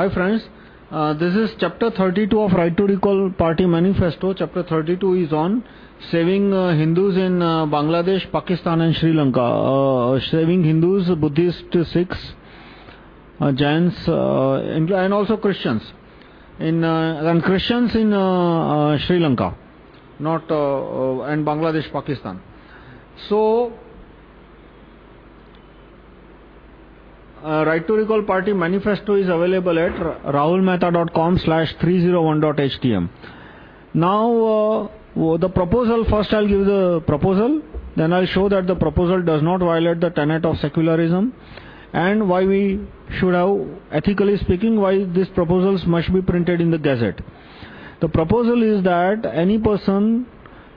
Hi friends, uh, this is chapter 32 of Right to Recall Party Manifesto. Chapter 32 is on saving uh, Hindus in uh, Bangladesh, Pakistan, and Sri Lanka. Uh, uh, saving Hindus, Buddhists, Sikhs, uh, Jains, and also Christians. In, and Christians in Sri Lanka, not and Bangladesh, Pakistan. So, uh, Right to Recall Party manifesto is available at rahulmehta.com slash 301.htm. Now, uh, the proposal, first I'll give the proposal, then I'll show that the proposal does not violate the tenet of secularism and why we should have, ethically speaking, why these proposals must be printed in the Gazette. The proposal is that any person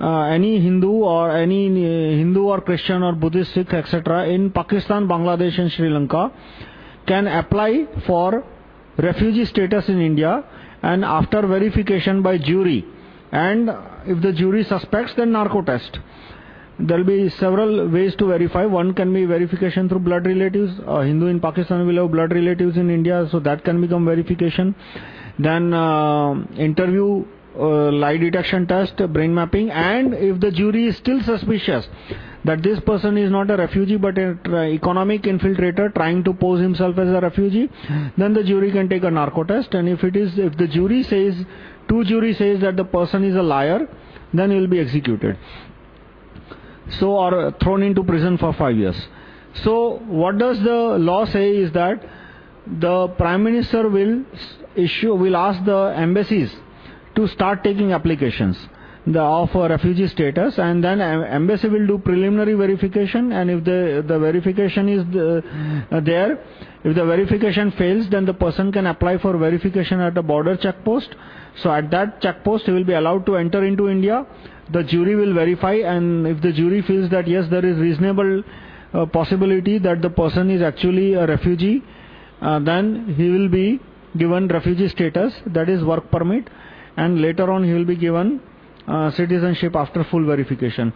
uh, any Hindu or any uh, Hindu or Christian or Buddhist, Sikh, etc., in Pakistan, Bangladesh, and Sri Lanka can apply for refugee status in India and after verification by jury. And if the jury suspects, then narco test. There will be several ways to verify. One can be verification through blood relatives. A Hindu in Pakistan will have blood relatives in India, so that can become verification. Then uh, interview Uh, lie detection test, brain mapping, and if the jury is still suspicious that this person is not a refugee but an economic infiltrator trying to pose himself as a refugee, then the jury can take a narco test. And if it is, if the jury says, two jury says that the person is a liar, then he will be executed. So, or thrown into prison for five years. So, what does the law say is that the Prime Minister will issue, will ask the embassies to start taking applications the, of refugee status, and then embassy will do preliminary verification. And if the, the verification is uh, there, if the verification fails, then the person can apply for verification at a border check post. So, at that check post, he will be allowed to enter into India. The jury will verify, and if the jury feels that yes, there is reasonable uh, possibility that the person is actually a refugee, uh, then he will be given refugee status, that is work permit and later on he will be given uh, citizenship after full verification.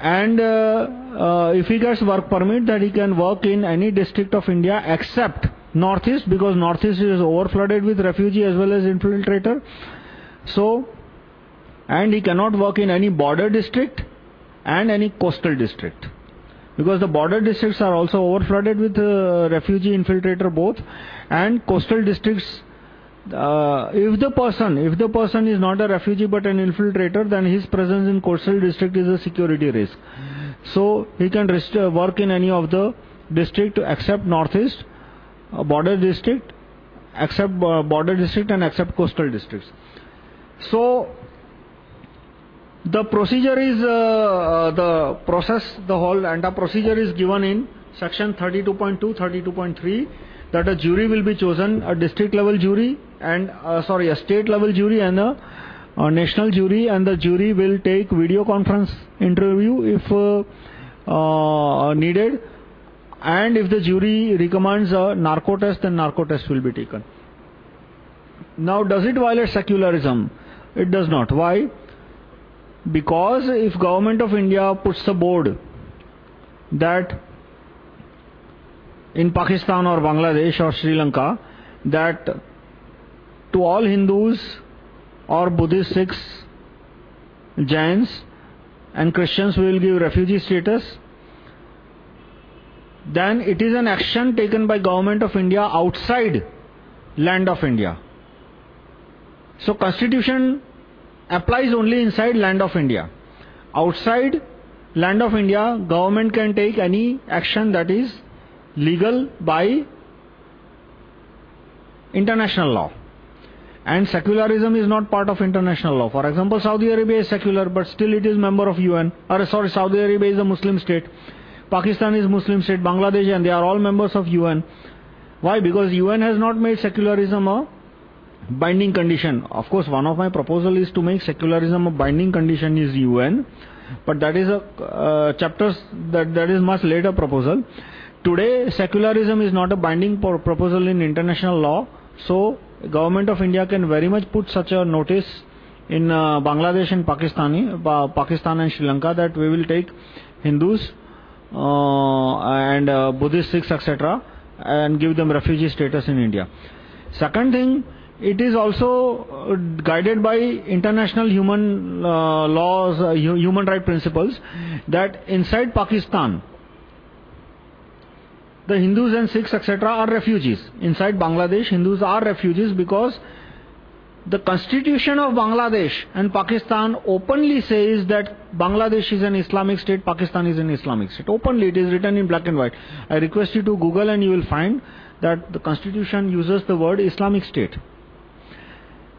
And uh, uh, if he gets work permit, that he can work in any district of India except Northeast, because Northeast is overflooded with refugee as well as infiltrator. So, and he cannot work in any border district and any coastal district. Because the border districts are also overflooded with uh, refugee infiltrator both, and coastal districts uh, if the person, if the person is not a refugee but an infiltrator, then his presence in coastal district is a security risk. So he can uh, work in any of the district except northeast, uh, border district, except border district and except coastal districts. So the procedure is the process, the whole entire procedure is given in section 32.2, 32.3 that a jury will be chosen, a district level jury, and uh, sorry, a state level jury and a, a, national jury, and the jury will take video conference interview if uh, uh, needed. And if the jury recommends a narco test, then narco test will be taken. Now, does it violate secularism? It does not. Why? Because if government of India puts a board that in Pakistan or Bangladesh or Sri Lanka that to all Hindus or Buddhist Sikhs, Jains, and Christians we will give refugee status, then it is an action taken by Government of India outside land of India. So, Constitution applies only inside land of India. Outside land of India, government can take any action that is legal by international law. And secularism is not part of international law. For example, Saudi Arabia is secular, but still it is member of UN. Or sorry, Saudi Arabia is a Muslim state. Pakistan is Muslim state, Bangladesh, and they are all members of UN. Why? Because UN has not made secularism a binding condition. Of course, one of my proposals is to make secularism a binding condition is UN. But that is a uh, chapter that, that is much later proposal. Today, secularism is not a binding proposal in international law. So, government of India can very much put such a notice in uh, Bangladesh and Pakistani, uh, Pakistan and Sri Lanka that we will take Hindus uh, and Buddhist Sikhs, etc. and give them refugee status in India. Second thing, it is also uh, guided by international human uh, laws, uh, human right principles, that inside Pakistan, the Hindus and Sikhs, etc., are refugees. Inside Bangladesh, Hindus are refugees because the constitution of Bangladesh and Pakistan openly says that Bangladesh is an Islamic state, Pakistan is an Islamic state. Openly, it is written in black and white. I request you to Google and you will find that the constitution uses the word Islamic state.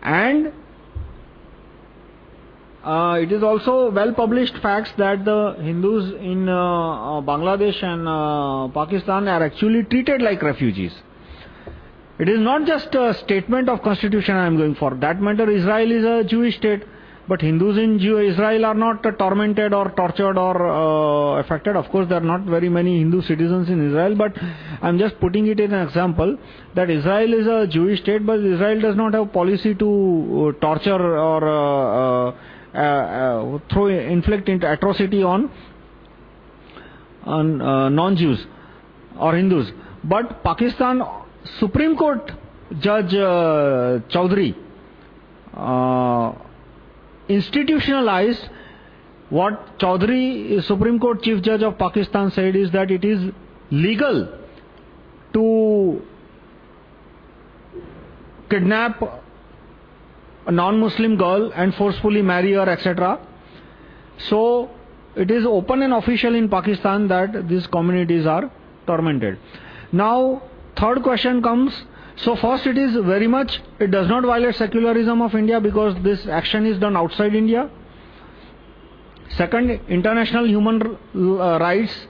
And uh, it is also well published facts that the Hindus in uh, uh, Bangladesh and uh, Pakistan are actually treated like refugees. It is not just a statement of constitution I am going for. That matter, Israel is a Jewish state. But Hindus in Jew Israel are not tormented or tortured or uh, affected. Of course, there are not very many Hindu citizens in Israel, but I'm just putting it in an example that Israel is a Jewish state, but Israel does not have policy to uh, torture or uh, uh, uh, throw, inflict into atrocity on, on non Jews or Hindus. But Pakistan Supreme Court Judge uh, uh, institutionalized what Chaudhary, Supreme Court Chief Judge of Pakistan, said is that it is legal to kidnap a non Muslim girl and forcefully marry her, etc. So, it is open and official in Pakistan that these communities are tormented. Now, third question comes. So, first, it is very much, it does not violate secularism of India because this action is done outside India. Second, international human uh, rights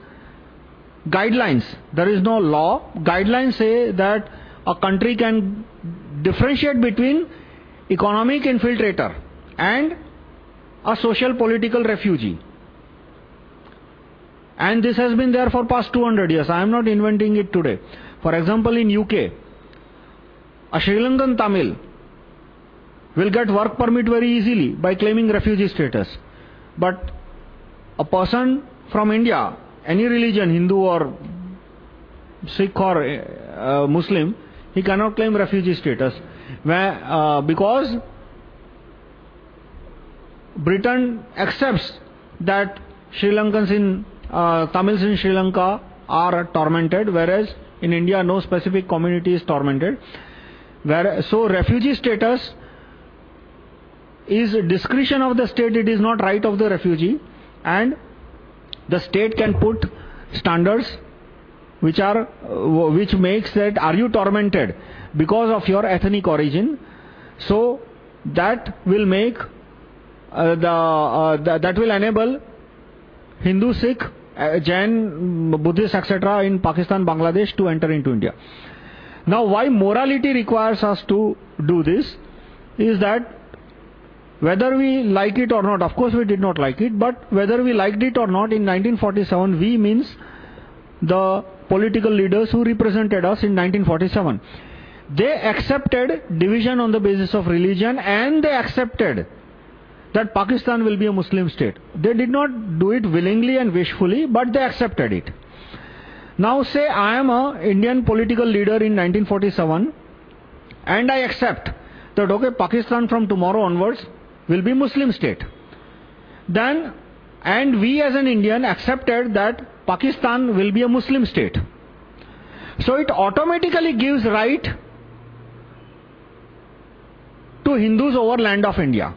guidelines. There is no law. Guidelines say that a country can differentiate between economic infiltrator and a social political refugee. And this has been there for past 200 years. I am not inventing it today. For example, in UK, a Sri Lankan Tamil will get work permit very easily by claiming refugee status. But a person from India, any religion, Hindu or Sikh or uh, Muslim, he cannot claim refugee status. Uh, because Britain accepts that Sri Lankans in uh, Tamils in Sri Lanka are tormented, whereas in India, no specific community is tormented. Where, so, refugee status is discretion of the state, it is not right of the refugee. And the state can put standards which, are, which makes that are you tormented because of your ethnic origin. So, that will make uh, the, uh, the, that will enable Hindu, Sikh, uh, Jain, Buddhists, etc., in Pakistan, Bangladesh to enter into India. Now, why morality requires us to do this is that whether we like it or not, of course we did not like it, but whether we liked it or not, in 1947, we means the political leaders who represented us in 1947. They accepted division on the basis of religion and they accepted that Pakistan will be a Muslim state. They did not do it willingly and wishfully, but they accepted it. Now, say I am an Indian political leader in 1947 and I accept that, okay, Pakistan from tomorrow onwards will be Muslim state. Then, and we as an Indian accepted that Pakistan will be a Muslim state. So it automatically gives right Hindus over land of India.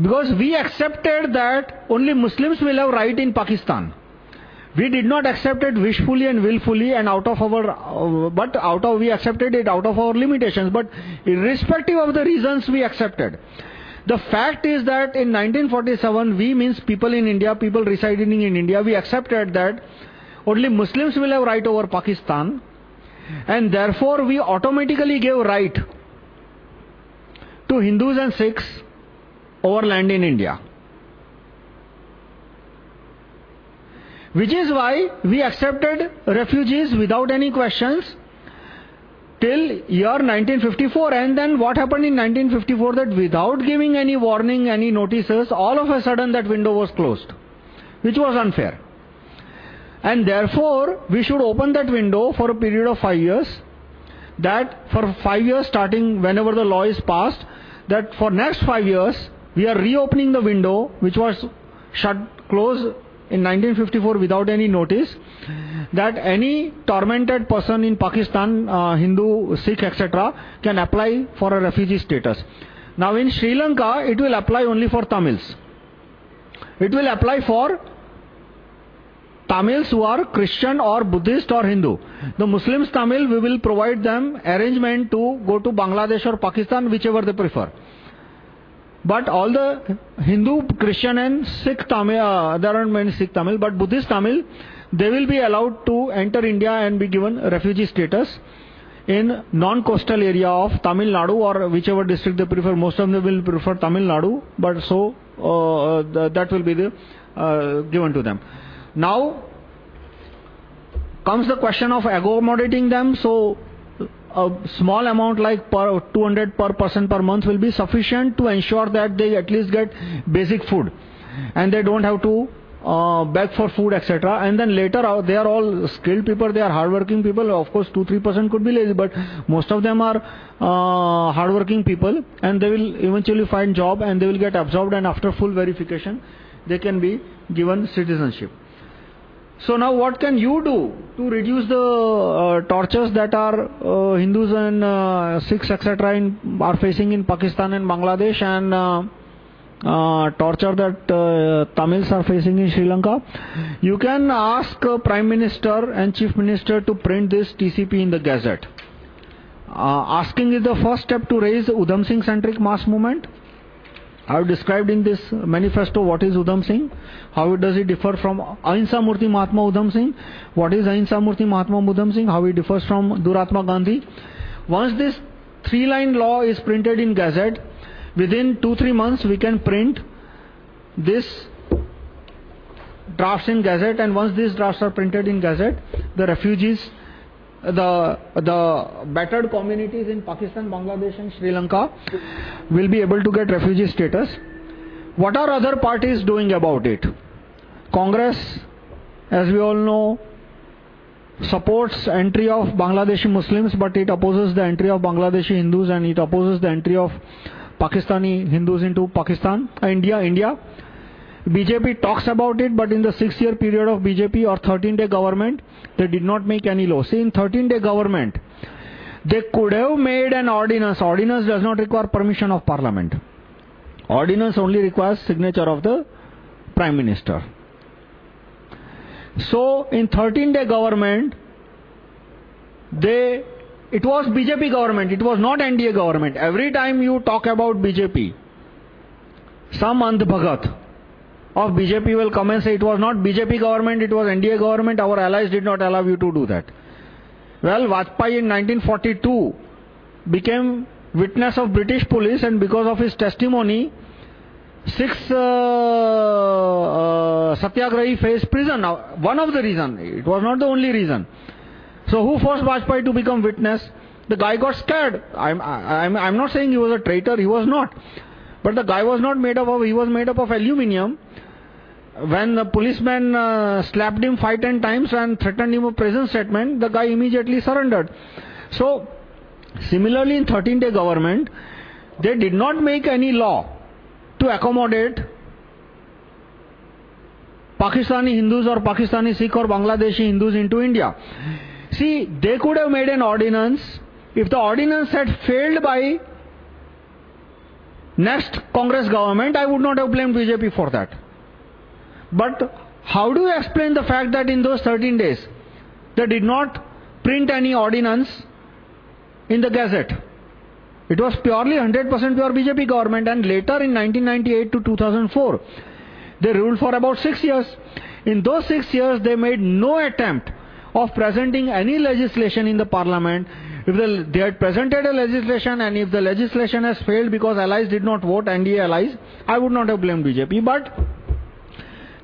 Because we accepted that only Muslims will have right in Pakistan. We did not accept it wishfully and willfully and out of our, uh, but out of, we accepted it out of our limitations. But irrespective of the reasons we accepted. The fact is that in 1947, we means people in India, people residing in India, we accepted that only Muslims will have right over Pakistan. And therefore, we automatically gave right to Hindus and Sikhs over land in India. Which is why we accepted refugees without any questions till year 1954. And then what happened in 1954 that without giving any warning, any notices, all of a sudden that window was closed, which was unfair. And therefore, we should open that window for a period of five years. That for five years, starting whenever the law is passed, that for next five years, we are reopening the window which was shut closed in 1954 without any notice that any tormented person in Pakistan, uh, Hindu, Sikh, etc., can apply for a refugee status. Now, in Sri Lanka, it will apply only for Tamils. It will apply for Tamils who are Christian or Buddhist or Hindu. The Muslims Tamil, we will provide them arrangement to go to Bangladesh or Pakistan, whichever they prefer. But all the Hindu, Christian, and Sikh Tamil, uh, there aren't many Sikh Tamil, but Buddhist Tamil, they will be allowed to enter India and be given refugee status in non-coastal area of Tamil Nadu or whichever district they prefer. Most of them will prefer Tamil Nadu, but so uh, that will be the, uh, given to them. Now comes the question of accommodating them. So a small amount like per 200 per person per month will be sufficient to ensure that they at least get basic food and they don't have to uh, beg for food, etc. And then later, uh, they are all skilled people, they are hardworking people. Of course, 2 3% could be lazy, but most of them are uh, hardworking people and they will eventually find job and they will get absorbed. And after full verification, they can be given citizenship. So now what can you do to reduce the uh, tortures that our uh, Hindus and uh, Sikhs etc. are facing in Pakistan and Bangladesh and torture that Tamils are facing in Sri Lanka? You can ask Prime Minister and Chief Minister to print this TCP in the Gazette. asking is the first step to raise Udham Singh centric mass movement. I have described in this manifesto what is Udham Singh, how does it differ from Ahimsa Murti Mahatma Udham Singh, what is Ahimsa Murti Mahatma Udham Singh, how it differs from Duratma Gandhi. Once this three line law is printed in Gazette, within two, three months we can print this drafts in Gazette, and once these drafts are printed in Gazette, the refugees the, the battered communities in Pakistan, Bangladesh, and Sri Lanka will be able to get refugee status. What are other parties doing about it? Congress, as we all know, supports entry of Bangladeshi Muslims, but it opposes the entry of Bangladeshi Hindus and it opposes the entry of Pakistani Hindus into Pakistan, uh, India, India. BJP talks about it, but in the six year period of BJP or 13 day government, they did not make any law. See, in 13 day government, they could have made an ordinance. Ordinance does not require permission of parliament. Ordinance only requires signature of the prime minister. So, in 13 day government, they, it was BJP government, it was not NDA government. Every time you talk about BJP, some Andh Bhagat, of BJP will come and say it was not BJP government, it was NDA government, our allies did not allow you to do that. Well, Vajpayee in 1942 became witness of British police and because of his testimony, six uh, uh, Satyagrahi faced prison. Now, one of the reasons, it was not the only reason. So, who forced Vajpayee to become witness? The guy got scared. I'm, I'm, I'm not saying he was a traitor, he was not. But the guy was not made up of, he was made up of aluminium when the policeman uh, slapped him five, ten times and threatened him a prison statement, the guy immediately surrendered. So, similarly, in 13 day government, they did not make any law to accommodate Pakistani Hindus or Pakistani Sikh or Bangladeshi Hindus into India. See, they could have made an ordinance. If the ordinance had failed by next Congress government, I would not have blamed BJP for that. But how do you explain the fact that in those 13 days, they did not print any ordinance in the Gazette? It was purely 100% pure BJP government, and later in 1998 to 2004, they ruled for about six years. In those six years, they made no attempt of presenting any legislation in the parliament. If the, they had presented a legislation and if the legislation has failed because allies did not vote, NDA allies, I would not have blamed BJP. But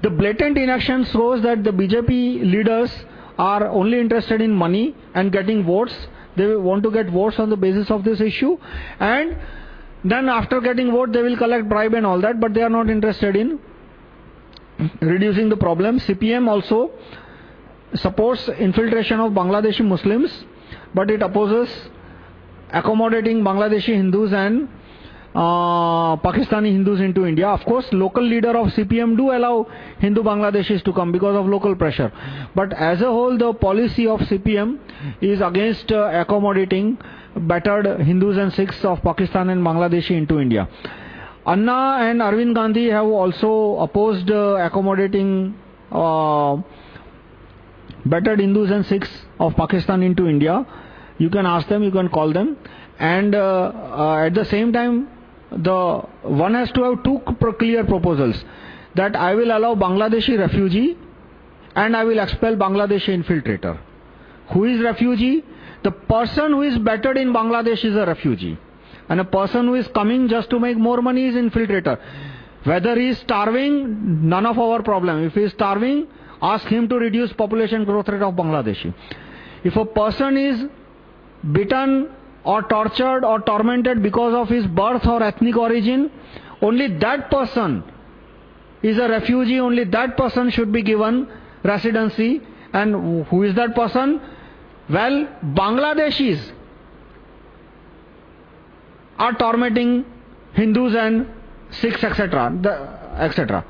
the blatant inaction shows that the BJP leaders are only interested in money and getting votes. They want to get votes on the basis of this issue. And then, after getting vote, they will collect bribe and all that, but they are not interested in reducing the problem. CPM also supports infiltration of Bangladeshi Muslims, but it opposes accommodating Bangladeshi Hindus and uh, Pakistani Hindus into India. Of course, local leader of CPM do allow Hindu Bangladeshis to come because of local pressure. But as a whole, the policy of CPM is against uh, accommodating battered Hindus and Sikhs of Pakistan and Bangladeshi into India. Anna and Arvind Gandhi have also opposed uh, accommodating battered Hindus and Sikhs of Pakistan into India. You can ask them, you can call them. And uh, uh, at the same time, the one has to have two clear proposals that I will allow Bangladeshi refugee and I will expel Bangladeshi infiltrator. Who is refugee? The person who is battered in Bangladesh is a refugee. And a person who is coming just to make more money is infiltrator. Whether he is starving, none of our problem. If he is starving, ask him to reduce population growth rate of Bangladeshi. If a person is bitten or tortured or tormented because of his birth or ethnic origin, only that person is a refugee, only that person should be given residency. And who is that person? Well, Bangladeshis are tormenting Hindus and Sikhs, etc. etc.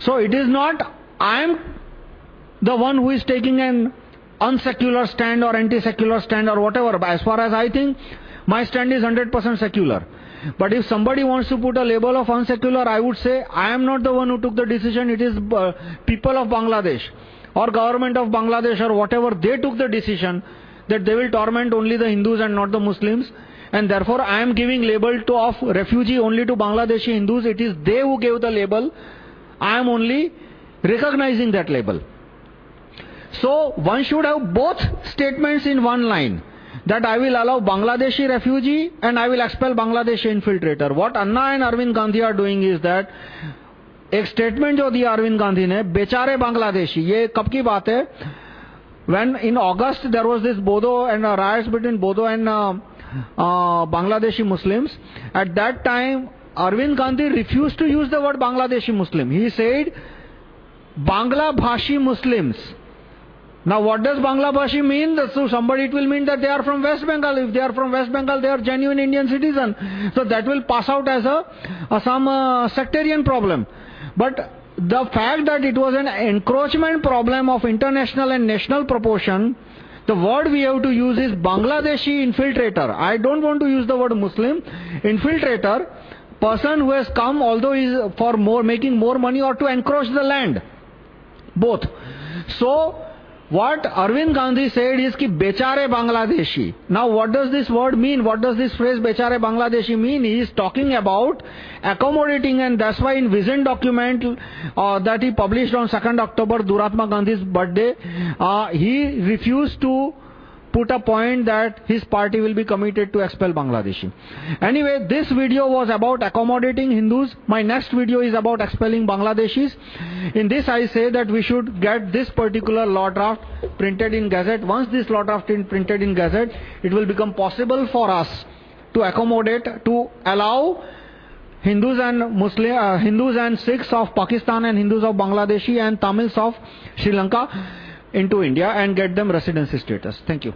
So it is not I am the one who is taking an unsecular stand or anti secular stand or whatever. As far as I think, my stand is 100% secular. But if somebody wants to put a label of unsecular, I would say I am not the one who took the decision, it is uh, people of Bangladesh or government of Bangladesh or whatever, they took the decision that they will torment only the Hindus and not the Muslims. And therefore, I am giving label to, of refugee only to Bangladeshi Hindus. It is they who gave the label. I am only recognizing that label. So, one should have both statements in one line that I will allow Bangladeshi refugee and I will expel Bangladeshi infiltrator. What Anna and Arvind Gandhi are doing is that एक statement जो दिया अरविंद गांधी ने बेचारे बांग्लादेशी ये कब की बात है when in August there was this Bodo and uh, riots between Bodo and uh, uh, Bangladeshi Muslims at that time Arvind Gandhi refused to use the word Bangladeshi Muslim he said Bangla Bhashi Muslims now, what does Bangladeshi mean? So, somebody it will mean that they are from West Bengal. If they are from West Bengal, they are genuine Indian citizen. So, that will pass out as a, a some uh, sectarian problem. But the fact that it was an encroachment problem of international and national proportion, the word we have to use is Bangladeshi infiltrator. I don't want to use the word Muslim. Infiltrator, person who has come, although is for more, making more money or to encroach the land. Both. So, what Arvind Gandhi said is ki bechare Bangladeshi. Now, what does this word mean? What does this phrase bechare Bangladeshi mean? He is talking about accommodating, and that's why in vision document uh, that he published on 2nd October, Duratma Gandhi's birthday, uh, he refused to put a point that his party will be committed to expel Bangladeshi. Anyway, this video was about accommodating Hindus. My next video is about expelling Bangladeshis. In this, I say that we should get this particular law draft printed in Gazette. Once this law draft is printed in Gazette, it will become possible for us to accommodate, to allow Hindus and Muslim, uh, Hindus and Sikhs of Pakistan and Hindus of Bangladeshi and Tamils of Sri Lanka into India and get them residency status. Thank you.